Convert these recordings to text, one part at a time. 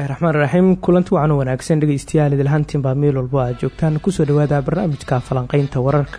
bismillahi raxmaan raxiim kulanti wacan wanaagsan dhegeystayaal idilhantiin baa meel walbo aad joogtaan. Kusoo dhawaada barnaamijka falanqaynta wararka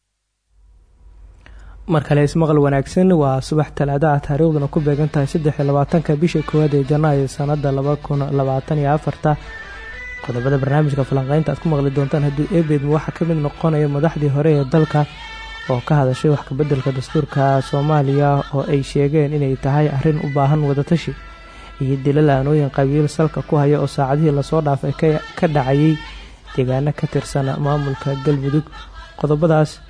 mar kale ismaqal wanaagsan waa subax talaadaha taariikhduna ku beegan tahay saddexiyo labaatanka bisha koowaad ee janaayo sanada laba kun qodobada barnaamijka falanqeynta aad ku maqli doontaan haddii ebeedma waxaa ka mid noqonaya madaxdii hore ee dalka oo ka hadashay wax kabeddelka dastuurka soomaaliya oo ay sheegeen inay tahay arrin u baahan wadatashi iyo dila la'aanooyin qabiil salka ku haya oo saacadihii la soo dhaafay ka dhacayay deegaano ka maamulka galmudug qodobadaas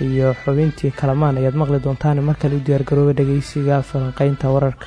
iyo xubintii kalamaan ayaad maqli doontaan mar kale u diyaargarooba dhageysiga falanqeynta wararka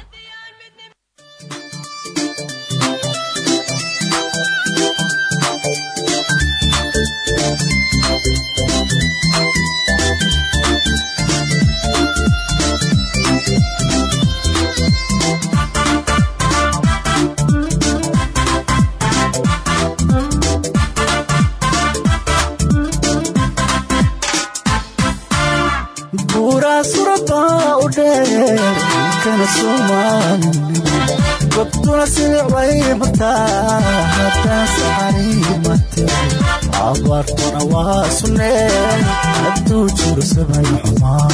hadaasxariimate abaartuna waa sunnee hadduu jiro samay xumaan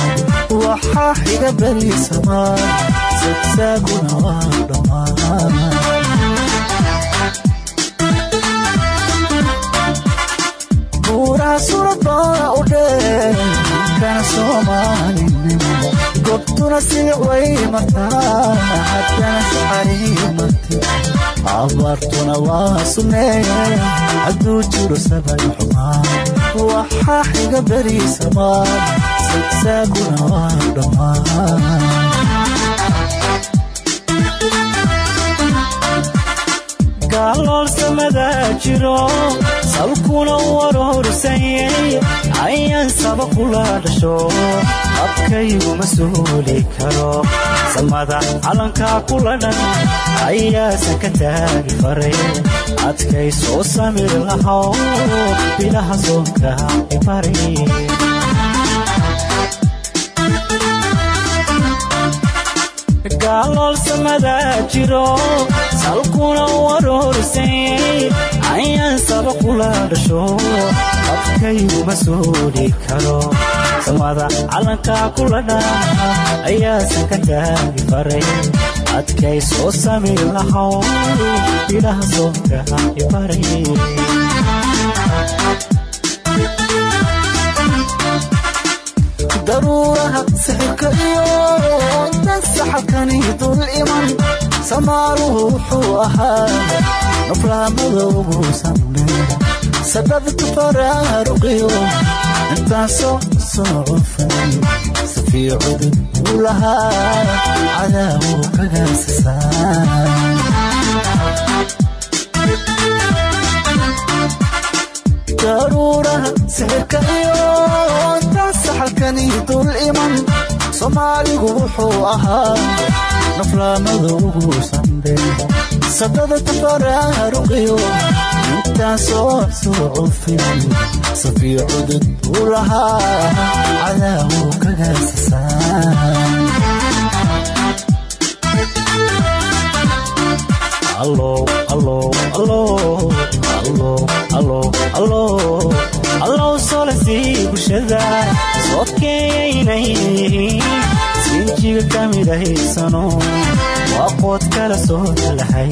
waxaa xiga beri samaan sagsaaguna waa dhammaan buuraha surabaa u dhee kana soomaalinimo gobtuna silicway mataa haddana saxariimate abaartuna waa sunnee hadduu jiro sabay xumaan waxaa xiga beri samaan sagsaaguna waa dhammaan gaaloolsamadaa jiro salkuna warohorsanyay ayaan saba kula abkayguma suuli karo samada calankaa kula dhan ayaasan ka taagi faray. Adkay soo samir lahow bilaha soonka ibari gaaloolsamadaa jiro salkuna warohorsanyay ayaan saba kula dhasho. Abkayguma suuli karo samada calankaa kula dhan ayaasan ka taagi faray adkay soo samir lahow bilaha soonka ibari daruuraha sixirka iyo dasaxalkani dul iman samaaruhu wuxuu ahaa samne sadadku faraaruqiyo intaasoo soo cufay safii cudud uu lahaa cadaawu kagaasasaan daruuraha sixirka iyo dasaxalkani dul iman soomaaligu wuxuu ahaa naflaamada ugu sambe sadada tafaraaruqiyo intaasoo soo cufin safii cudud uu lahaa cadaawu kagaasasaan allow solasii bulshada soodkeeyaynay sinjiga ka midahaysano waa qood kala soo dalahay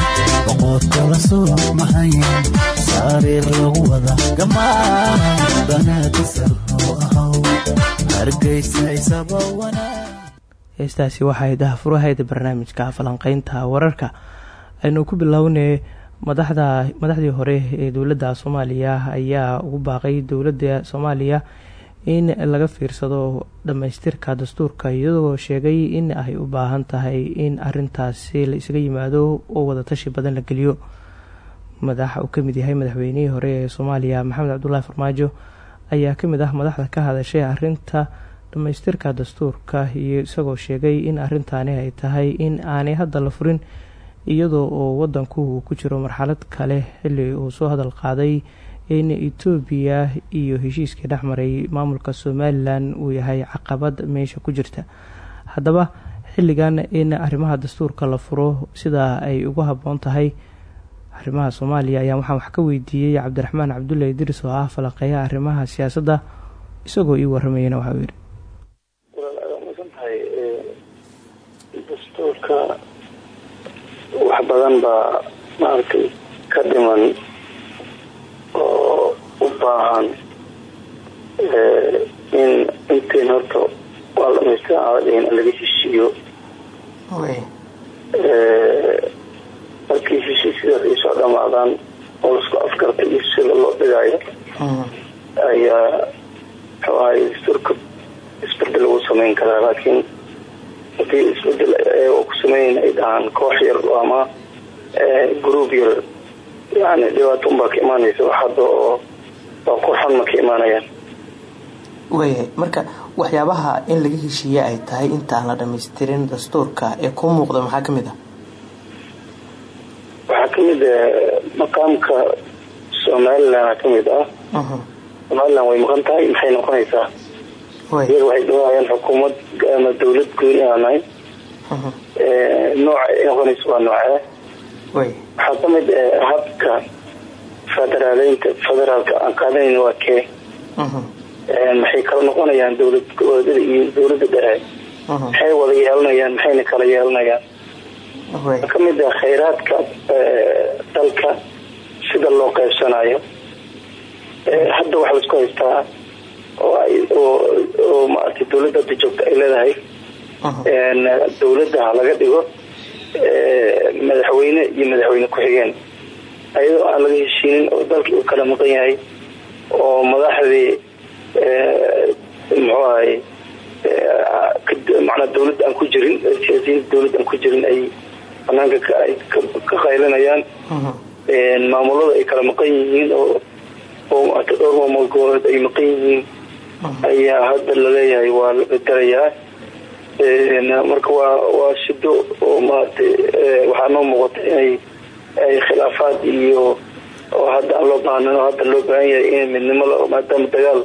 boqoodkala soo mahayn sariir lagu wada gamaan hargeysa isaba wanaag. Heestaasi waxay dahfurahayd barnaamijka falanqeynta wararka. Aynu ku bilownay madaxda madaxdii hore ee dowladda soomaaliya ayaa ugu baaqay dowladda soomaaliya in laga fiirsado dhammaystirka dastuurka iyadoo sheegay in ay u baahan tahay in arintaasi la isaga yimaado oo wadatashi badan la geliyo. Madax uu ka mid yahay madaxweynihii hore ee soomaaliya maxamed cabdulaahi farmaajo ayaa ka mid ah madaxda ka hadashay arinta dhammaystirka dastuurka iyo isagoo sheegay in arintaani ay tahay in aanay hadda la furin iyadoo oo wadanku uu ku jiro marxalad kale xili uu soo hadal qaaday in etoobiya iyo heshiiskii dhexmaray maamulka somalilan uu yahay caqabad meesha ku jirta. Haddaba xilligan in arrimaha dastuurka la furo sidaa ay ugu habboon tahay arrimaha soomaaliya ayaa waxaan wax ka weydiiyey cabdiraxmaan cabdulle idris oo ah falaqeeya arrimaha siyaasadda isagoo ii waramayana waxauu yidhi. Dastuurka wax badan baa maaragtay ka dhiman oo u baahan in intiin horta waa dhamaystir aadhihin laga heshiiyo markii heshiisyadaas ay soo dhamaadaan oo lasku afgartay iyo sida loo dhigaayo ayaa muxuu ahay dastuurka isbeddel lagu samayn karaa. Laakiin haddii isbeddel ku sameyn ay dhahaan koox yar ama group yar yani dhibaato unbaa ka imaanaysa wax hadda oo waa qurxan ma ka imaanayaan. Waayahay marka waxyaabaha in laga heshiiye ay tahay intaan la dhamaystirin dastuurka ee ku muuqda maxaa ka mid ah? Waxaa ka mid maqaamka somalilan ka mid ah. Somalilan way maqan tahay maxay noqonaysaa? Yar waxay dhawaayaan xukuumad ama dawlad gooni aanahay nooca ay noqonaysa waa noocee waxaa ka mid habka federaaleynta federaalka aan qaadanayna waa kee maxay kala noqonayaan dowlad goboleedyada iyo dowladda dhexe? Maxay wada yeelanayaan maxayna kala yeelanayaan waxaa ka mid ah khayraadka dalka sida loo qaybsanayo. Hadda waxaa la isku haystaa oo maarata dowladda hadda joogta ay leedahay. Dowladda ha laga dhigo madaxweyne iyo madaxweyne ku-xigeen ayadoo aan laga heshiinin oo dalkii uu kala maqan yahay oo madaxdii muxuu ahay macnaa dawladda aan ku jirin siyaasiyiinta dawladda aan ku jirin ay banaanka ay ka qaylinayaan maamulada ay kala maqan yihiin oo dhowr maamul goboleed ay maqan yihiin. Ayaa hadda la leeyahay waa la bedelayaa marka waa waa shido oo maaragtay waxaa noo muuqata inay ay khilaafaad iyo oo hadda aan loo baahnan oo hadda loo baahan yahay in midnimada maadaama dagaal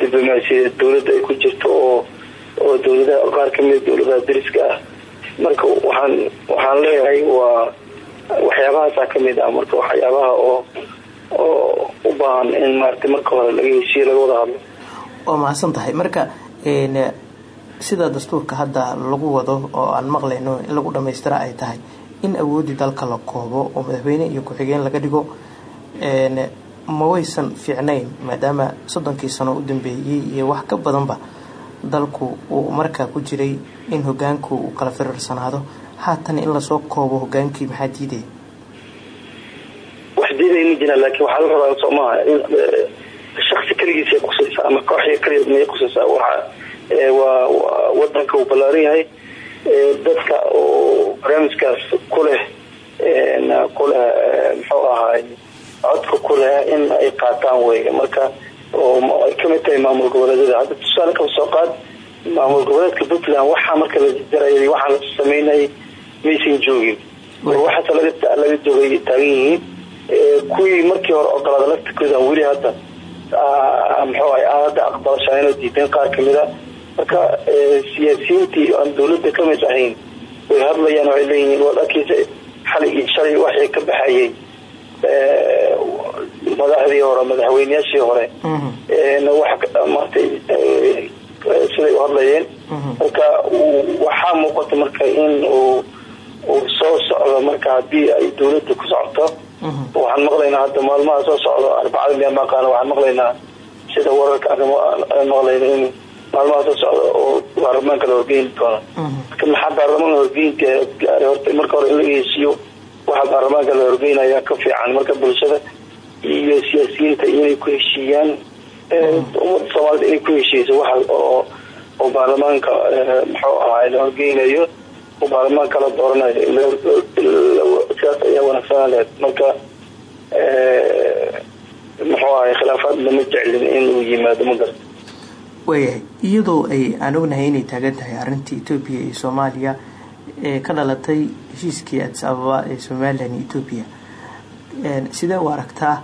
diblomaasiyadeed dawladda ay ku jirto oo oo dawladaha qaar kamida dawladaha dariska ah marka waxaan waxaan leeyahay waa waxyaabahaasa ka mid ah. Marka waxyaabaha oo oo u baahan in maarata marka hore laga heshiiye laga wada hadlo. Waa mahadsan tahay marka sida dastuurka hadda lagu wado oo aan maqlayno in lagu dhamaystira ay tahay in awoodii dalka la koobo oo madaxweyne iyo ku-xigeen laga dhigo ma waysan fiicnayn maadaama soddonkii sano u dambeeyey iyo wax ka badanba dalku uu markaa ku jiray in hogaanku uu kala firiirsanaado haatan in la soo koobo hogaankii maxaa diidaya wax diidaya ma jiraan laakiin waxaa la rabaa soo shaksi keligiisa kusaysa ama maya kusaysa waxa waa wadanka uu ballaaran yahay. Dadka oo barnaamijkaas ku leh kuleh muxuu ahaay codka ku leh in ay qaataan wey marka oo ay ka mid tahay maamul goboleedyada hadda tusaale kaba soo qaad maamul goboleedka puntland waxaa marka la jarayay waxaa la sameynayay maysan joogin waxaase laga joogay taagan yihiin kuwii markii hore ogolaada laftikooda weli hadda muxuu ahay aan hadda aqbalashaanoo diideen qaar kamida marka siyaasiyiintii aan dawladda ka mid ahayn way hadlayaan waxay leeyihiin waa dhankiisa iyo shalay waxay ka baxayay madaxdii hore madaxweyneyaashii hore martay siday u hadlayeen. Marka waxaa muuqata marka in uu uu soo socdo marka haddii ay dawladda ku socoto waxaan maqlaynaa hadda maalmaha soo socdo arbacada miyaa maqaana waxaan maqlaynaa sida wararka maqlayno in maalmaha soo socda oo baarlamaanka la horgeyni doono marka maxaa baarlamaanka horgeynta horta marka hore in laga heshiiyo waxaa baarlamaanka la horgeynaya ka fiican marka bulshada iyo siyaasiyiinta inay ku heshiiyaan ummadda soomaalida inay ku heshiiyso waxa oo oo baarlamaanka muxuu ahaay la horgeynayo oo baarlamaanka la dooranayo ayaa wanaagsanaan lahayd marka muxuu ahay khilaafaad lama jeclin inuu yimaado ma garta waayahay iyadoo ay aan ognahay inay taagan tahay arintii etoobiya iyo soomaaliya ee ka dhalatay heshiiskii adis ababa ee somalilan iyo etoobiya sidee u aragtaa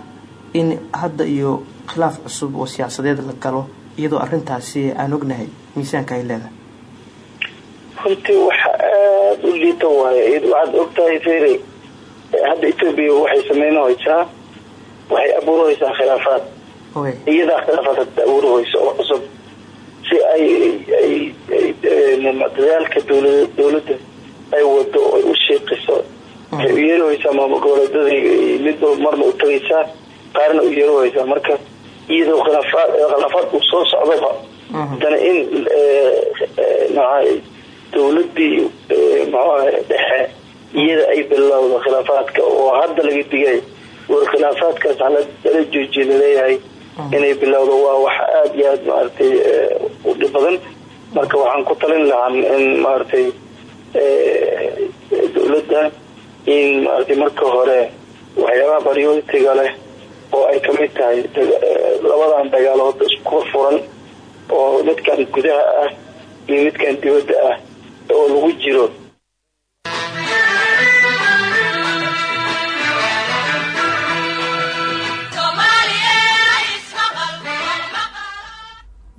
in hadda iyo khilaaf cusub oo siyaasadeed la galo iyadoo arintaasi aan ognahay miisaanka ay leedahay? Runtii waxa aada u liita waaye waxaad ogtahay fere hadda etoobiya waxay sameynahaysaa waxay abuurahaysaa khilaafaad. Iyadaa khilaafaad hadda abuurahaysa oo cusub si ay ay dadaalka dowlad dowladda ay wado ay u sheeqiso. Waxay u yeerahaysaa maamul goboleedadii midba marna u tagaysaa qaarna u yeerahaysaa marka iyadoo khilaafaad khilaafaad uu soo socdaba haddana in maxaa dowladii maxuaha dhexe iyada ay bilowdo khilaafaadka. Oo hadda laga digay war khilaafaadkaas hala joojiya la leeyahay inay bilowdo waa wax aada iyo aada maaragtay u dhib badan. Marka waxaan ku talin lahaa in maaragtay dowladda in maaragtay marka hore waxyaabaha baryotiga leh oo ay ka mid tahay labadan dagaalood isku furan oo midkan gudaha ah iyo midkan dibadda ah oo lagu jiro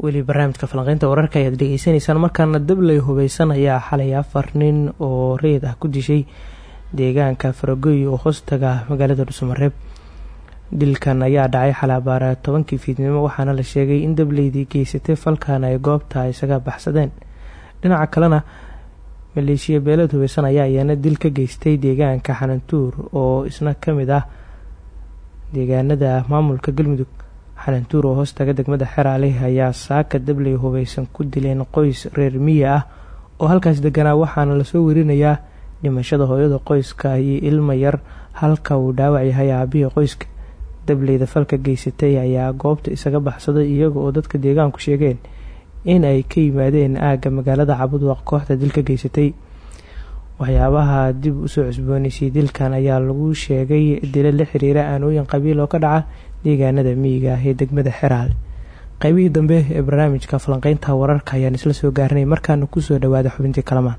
weli barnaamijka falanqeynta wararka ayaad dhegeysanaysaan markaana dabley hubeysan ayaa xalay afar nin oo reed ah ku dishay deegaanka faragoy oo hoostaga magaalada dhuusamareeb dilkan ayaa dhacay xalaabaara tobankii fiidnimo waxaana la sheegay in dableydii geysatay falkan ay goobta isaga baxsadeen. Dhinaca kalena maleeshiya beelad hubeysan ayaa iyana dil ka geystay deegaanka xanantuur oo isna ka mid ah deegaanada maamulka galmudug xanantuur oo hoostaga degmada xeraale ayaa saaka dabley hubeysan ku dileen qoys reer miya ah oo halkaas deganaa waxaana la soo werinayaa dhimashada hooyada qoyska iyo ilma yar. Halka uu dhaawac yahay aabihii qoyska dableyda falka geysatay ayaa goobta isaga baxsaday iyaga oo dadka deegaanku sheegeen in ay ka yimaadeen aagga magaalada cabudwaq kooxda dilka geysatay. Waxyaabaha dib u soo cusboonaysay dilkan ayaa lagu sheegay dilo la xiriira aanooyin qabiil oo ka dhaca deegaanada miyiga ah ee degmada xeraale qeybihii dambe ee barnaamijka falanqeynta wararka ayaan isla soo gaarinay markaana ku soo dhawaada xubintii kalamaan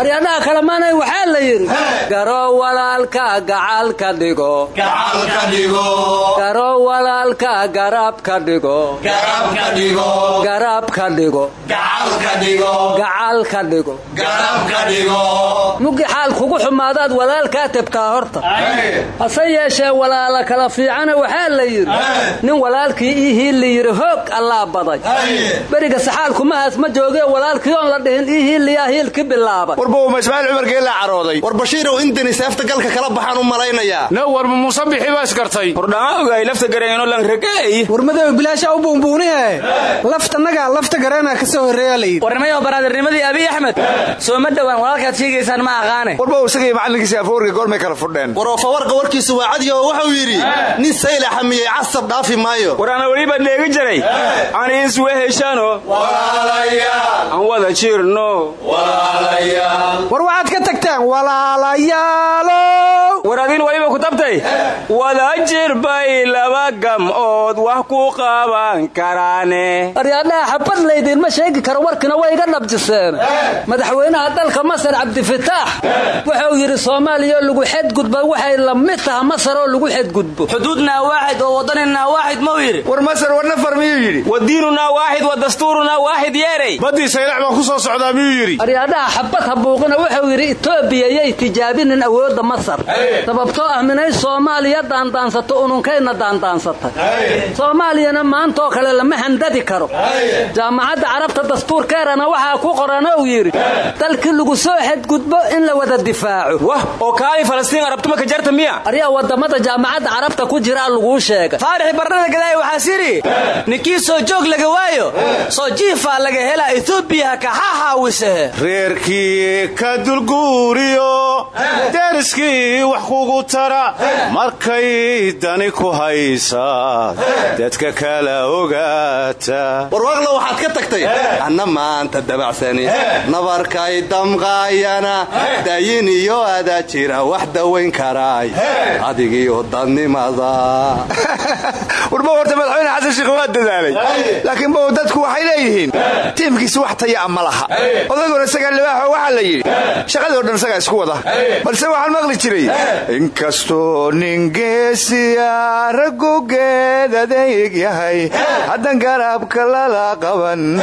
aryadhaha kalemaanay waxaa la yidhi garo walaalka gacalka dhigo. Garo walaalka garabka dhigo. Garabka dhigo. Gacalka dhigo. Mugi xaal kugu xumaadaad walaalkaa tebtaa horta. Hase yeeshee walaala kala fiicana waxaa la yidhi nin walaalkii ii hiilli yidhi hoog allaa baday. Beriga saxaalkumahaas ma joogee walaalkii oon la dhihin ii hiilliyaa hiilki bilaabay warbuuma ismaaciil cumargeela carooday. War bashiirow intani seefta galka kala baxaan u malaynayaa no warma muuse bixi baa iskartay hordhamaa ogaay lafta gareeno lanragaay war madow bilaasha u buunbuunihe laftanagaa lafta gareenaa ka soo horreeyaa layidhi warnimayo baraadirnimadii abiy axmed. Soo ma dhowaan walaalkaad sheegaysaan ma aqaane. Warbow isagii macallinkiisi afoorga goormay kala fudheen. War oofawarqa warkiisu waa cadiyo oo wuxuu yidhi nin sayla xamiyey casab dhaafi maayo. War ana weliba dheegi jiray. Aan iswe heshaano aan wada jirno war waxaad ka tagteen walaalayaalo ku tabtay wada jir bay laba gam'ood wax ku qaban karaane. Aryaadhaha xabad laydinma sheegi karo warkina way iga dhabjiseen madaxweynaha dalka masar cabdifitaax wuxuu yidhi soomaaliya lagu xedgudba waxay la mid taha masar oo lagu xedgudbo xuduudnaa waaxid oo waddaninaa waaxid mau yidhi? War masar war nafar miyuu yidhi? Wadiinunaa waaxid wa dastuurunaa waaxid yeeray. Baddii saylax baan ku soo socdaa miyuu yidhi? Aryaadhaha xabad habuuqina wuxuu yidhi etoobiya yay tijaabinin awoodda masar. Sababtoo ah minay soomaaliya daandaansato ununkayna daandaansatay soomaaliyana maantaoo kale lama handadi karo. Jaamacadda carabta dastuurkeerana waxaa ku qoran ou yidhi dalkii lagu soo xadgudbo in la wada difaaco. Wah oo kaalay falastiin arabtuma ka jarta miya? Aryaa waddamada jaamacadda carabta ku jiraa laguu sheegay. Faarixi barrada gadaaya waxaa sidhi ninkii soo joog laga waayo soo jiifaa laga helaa etoobiya kaxaxaawisehe reerkii ka dulguuriyo deriskii wax kugu tara markay dani ku haysaa dadka kala ogaata. Warwaaqlo waxaad ka tagtay? Anna maanta dabacsani nabarkay damqaayana dayin iyo adaa jira wax dawayn karaay adigiyo dadnimada warba horta madaxweyne xasan sheikh waa dadaalay. Laakiin bow dadku waxay leeyihiin? Tiimkiisi wax taya ma laha? Odayguna isagaa libaaxo waxaa la yidhi. Shaqadii o dhan isagaa isku wada. Balse waxaan maqli jiray inkastoo nin geesiya raggu geed adeeg yahay. Haddan garabka lala qaban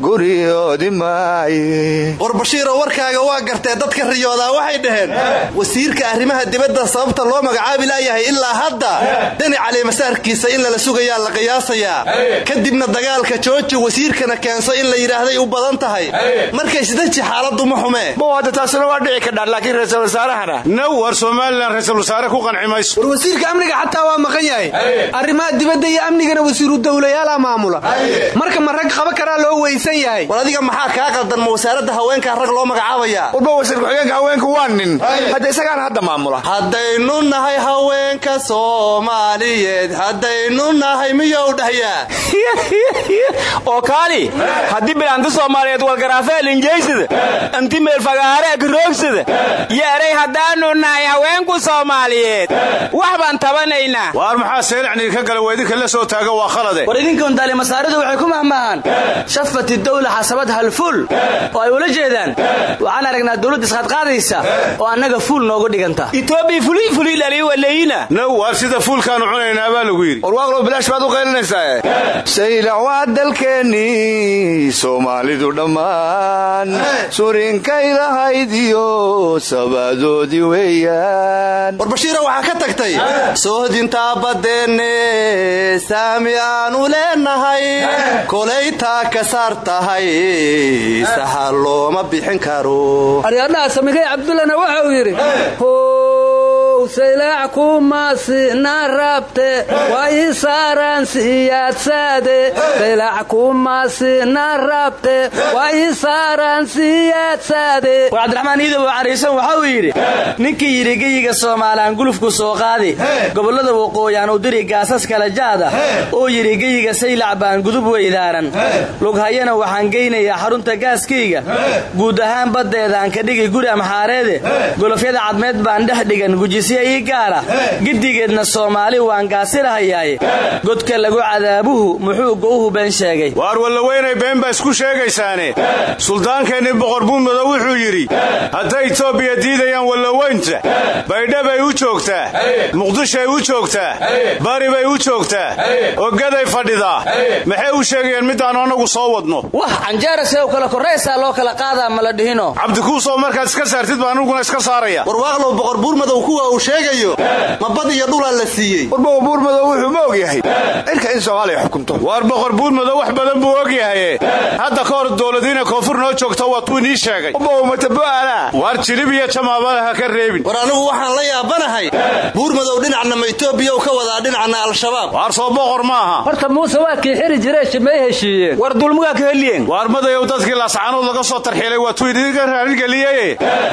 guriyoodi maaye war bashiiroo warkaaga waa gartee dadka riyoodaa waxay dhaheen wasiirka arrimaha dibadda sababta loo magacaabi laayahay ilaa hadda. Dani calimasaarkiisa in lala sugayaa la qiyaasayaa. Kadibna dagaalka jooji wasiirkana keenso in la yidhaahday u badan tahay. Markay sidaji xaaladdu ma xumee wasaare ku qanci mayso war wasiirka amniga xataa waa maqan yahay. Arrimaha dibadda iyo amnigana wasiiru dowlayaalaa maamula. Marka ma rag qaba karaa loo weysan yahay? War adiga maxaa kaa qaldan? Ma wasaaradda haweenkaa rag loo magacaabayaa warba wasiir ku-xigeenka haweenku waa nin. Hadda isagaana hadda maamula. Haddaynu nahay haweenka soomaaliyeed haddaynu nahay miyou dhahyaa oo kaali haddii bilaanta soomaaliyeed walgaraafee linjaysada anti meelfagaare garoogsada yeeray haddaanu nahay haweenku soomaaliyeed wax baan tabanaynaa. Waar maxaa seelacniga ka gala? Weydinka la soo taaga waa khalade. War idinkan daali masaaridu waxay ku mahmahaan shafat dawla xasabad halful oo ay ula jeedaan. Waxaan aragnaa dawladda isqaadqaadaysa oo annaga fuul noogu dhiganta. Itoobiya fuli fuli dhaliy waleyina now waar sida fuulkaanu cunaynaa baa lagu yidhi. Warwaaqlow bilaash baad u qaylinaysaa saylac waa dalkeennii soomaalidu dhammaan. Surinkay lahayd iyo sabaadoodii weeyaan bashiira waxaa ka tagtay soohdintaa baddeenne saami aanu leenahay kolaytaa ka saar tahay saxa looma bixin karo. Aryaadhaha samigay cabdullana wuxuu yidhi saylaac kumasina rabte waa ii saaraan siyaadsaade saylaac kumasina rabte waa ii saaraan siyaadsaade war cabdiraxmaan iidow cariisan waxauu yidhi ninkii yidhi geyiga soomaalaan gulufku soo qaadi. Gobollada waqooyaan u diri gaasas kala jaada. Oo yidhi geyiga saylac baan gudub weydaaran lughayana waxaan geynayaa xarunta gaaskayga guud ahaan baddeedaan ka dhigi guri amxaareede. Golofyada cadmeed baan dhex dhigan gujisya ii gaara. Giddigeedna soomaali waan gaasirahayaaye godka lagu cadaabuhu muxuu gowhu been sheegay. Waar wallaweynay been baa isku sheegaysaane. Suldaankeenni boqor buurmado wuxuu yidhi hadday itoobiya diidayaan wallaweynta baydhabay u joogtaa. Muqdishay u joogtaa. Bari bay u joogtaa. Ogaday fadhidaa. Maxay u sheegayaan middaannu annagu soo wadno? Wah canjeerase u kala korraysaa loo kala qaadaa ma la dhihino cabdikuusoo markaad iska saartid baa anuguna iska saaraya. Warwaaqlow boqor buurmadow kuwa uu sheegayo. Ma bad iyo dhulaa la siiyey. Warbow buurmadow wuxuu ma og yahay cirka in soomaaliya xukunto. Waar boqor buurmadow wax badan buu og yahaye hadda ka hor dowladiina koonfur noo joogta waa tuu inii sheegay. Bow matabo'ala waar jilib iyo jamaabada ha ka reebin. War anigu waxaan la yaabanahay. Buurmadow dhinacna ma itoobiya u ka wadaa dhinacna al-shabaab. Waar soo boqor maaha? Horta muuse waa kii xiri jiree shimay heshiiyeen. War dulmugaa ka heliyeen waar madayow dadkii laascaanood laga soo tarxiilay waa tuu idinka raaligeliyaye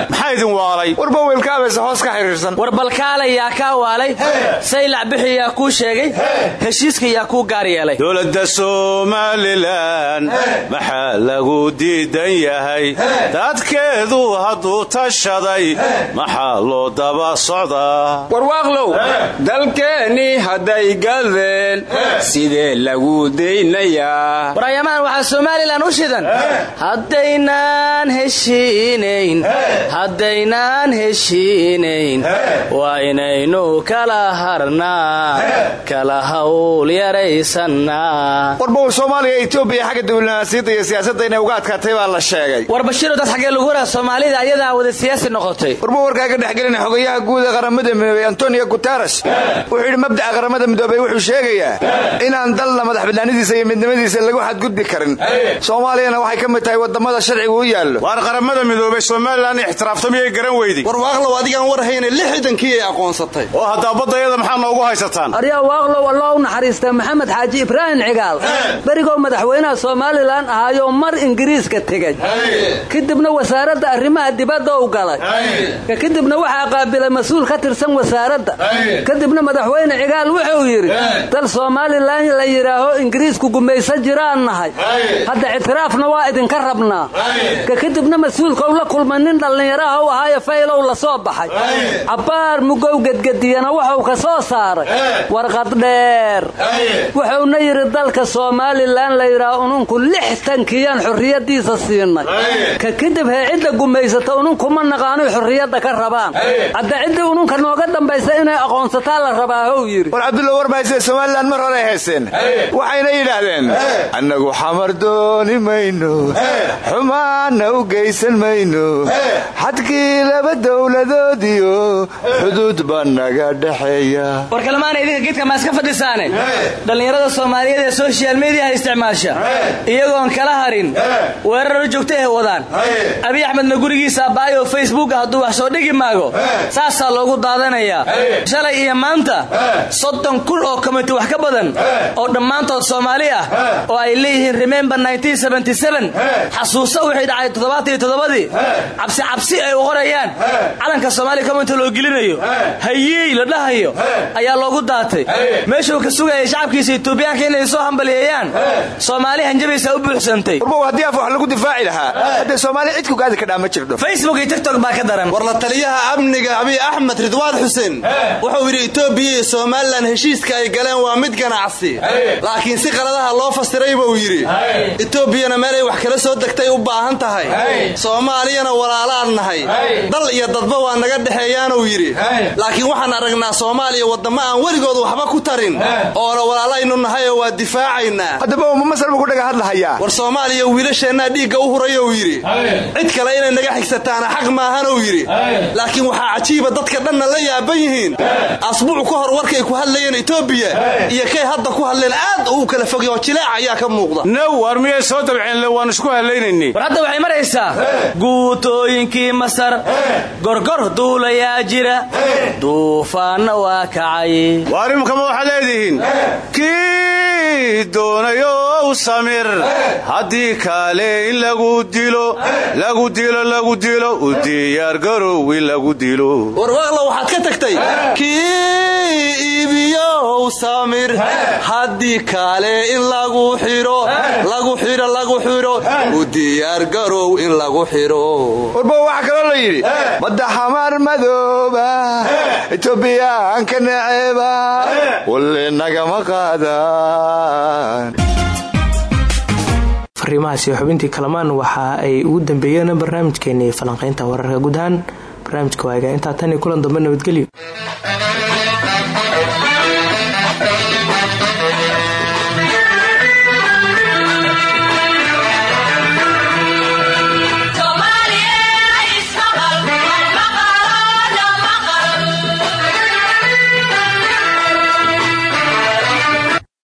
maxaa idin waalay? Warba abaysa hoos ka xiriirsan war balkaala yaa kaa waalay. Saylac bixi yaa kuu sheegay. Heshiiska yaa kuu gaar yeelay. Dowladda somalilan maxaa lagu diidan yahay? Dadkeedu hadduu tashaday maxaa loo daba socdaa warwaaqlow dalkeennii hadday gadeen sidee lagu daynayaa? Waryamaan waxaa somalilan u shidan. Haddaynaan heshiinayn haddaynaan heshiinayn waa inaynu kala harnaa kala hawl yaraysannaa warbow soomaaliya etoobiya xagga diblomaasiyadda iyo siyaasadda inay uga adkaatay baa la sheegay. War bashiiro dad xaggee lagu waraa soomaalida ayadaa wada siyaasi noqotay. Warbow warkaaga dhexgelina xogayaha guud ee qaramada midoobey antonio guteres wuxuu yidhi mabdaca qaramada midoobey wuxuu sheegayaa inaan dalna madax banaanidiisa iyo midnimadiisa lagu xadgudbi karin. Soomaaliyana waxay ka mid tahay waddamada sharciga u yaallo. Waar qaramada midoobey somalilan ixtiraafta miyay garan weyday warwaaqlow adigaan war hayne lixdankii ay aqoonsatay. Oo haddaa baddayada maxaa noogu haysataan? Aryaa waaqlow allah u naxariista maxamed xaaji ibraahim cigaal. Berigoo madaxweynaha somalilan ahaayo mar ingiriiska tegey kadibna wasaaradda arrimaha dibadda u galay. Kadibna waxaa qaabilay mas'uul ka tirsan wasaaradda. Kadibna madaxweyne cigaal wuxuu yidhi dal somalilan la yidhaaho ingiriisku gumaysan jiraan nahay. Hadda ictiraafna waa idinka rabnaa. Kadibna mas'uulkou la kulmay nin dhallinyaraha u ahaayo faylow la soo baxay cabbaar mugow gedgediyana wuxuu ka soo saaray. Warqad dheer. Wuxuuna yidhi dalka somalilan la yidhaaho ununku lixtankiyaan xorriyadiisa siinay. Ka kadib hee cidda gumaysata ununkuma naqaanoy xorriyadda ka rabaan. Hadda ciddii ununka nooga dambaysa inay aqoonsataa la rabaa how yidhi. War cabdulla war mahayse somalilan mar hore hayseen waxayna yidhaahdeen annagu xamar dooni mayno xumaanna u geysan mayno xadkii laba dowladoodiyo xuduud baa naga dhexeeya. War kalmaana idinka geedka maa iska fadhisaane dhallinyarada soomaaliyeed ee soshal mediaha isticmaasha. Iyagoon kala harin. Weeraro joogta ee wadaan. Abiy axmedna gurigiisa abbaayo facebooka hadduu wax soo dhigi maago. Saasaa loogu daadanayaa shalay iyo maanta soddon kun oo komiti wax ka badan oo dhammaantood soomaali ah oo ay leeyihiin remember xasuuso wixii dhacay toddobaataiyo toddobadii cabsi cabsi ay u qorayaan. Calanka soomaaliya community loo gelinayo hayeey la dhahayo ayaa loogu daatay. Meeshuu ka sugayay shacabkiisa etoobiyaanka inay soo hambaliyeeyaan soomaali hanjabaysaa u buuxsantay. Wax lagu difaaci lahaa haddee soomaali cid ku gaadi kadhaa ma jirto. Facebook iyo tiktok baa ka daran. War la taliyaha amniga abiy axmed ridwaan xuseen. Wuxuu yidhi etoobiya iyo somalilan heshiiska ay galeen waa mid ganacsi. Laakiin si qaladaha loo fasiray buu yidhi. Etoobiyana meelay wax kala soo degtay u baahan tahay. Soomaaliyana walaalaan nahay dal iyo dadba waa naga dhexeeyaanuu yidhi laakiin waxaan aragnaa soomaaliya waddamo aan weligood waxba ku tarin. Oona walaalaynu nahayoo waa difaacaynaa haddaba uma masalbu ku dhaga hadlahayaa war soomaaliya wiilasheennaa dhiigga u hurayou yidhi cid kale inay naga xigsataana xaq maahanuu yidhi laakiin waxaa cajiiba dadka dhanna la yaaban yihiin. Asbuuc ka hor warkay ku hadlayeen etoobiya iyo kay hadda ku hadleen aad uu kala fogay oo jileec ayaa ka muuqda. Now war miyay soo dabceenle waan isku hadlaynaynay war hadda waxay maraysaa. Guutooyinkii masar. Gorgor duulayaa jira duufaanna waa kacay. Waar imkama waxaad leedihiin kii doonayow samir. Haddii kaale in lagu dilo lagu dilo lagu dilo u diyaargarow in lagu dilo. Warwaaqla waxaad ka tagtay kii iibiyow samir haddii kaale in lagu xidho lagu xidho lagu xidho u diyaargarow in lagu xidho warbow waxaa kaloo la yidhi. Badda xamar madooba etoobiyaanka neceeba walle nagama qaadaan. Fariimahaasi xubintii kalamaan waxa ay ugu dambeeyeen barnaamijkeenii falanqaynta wararka guud ahaan. Barnaamijka waaga intaa tan iyo kulan dambe nabadgelyo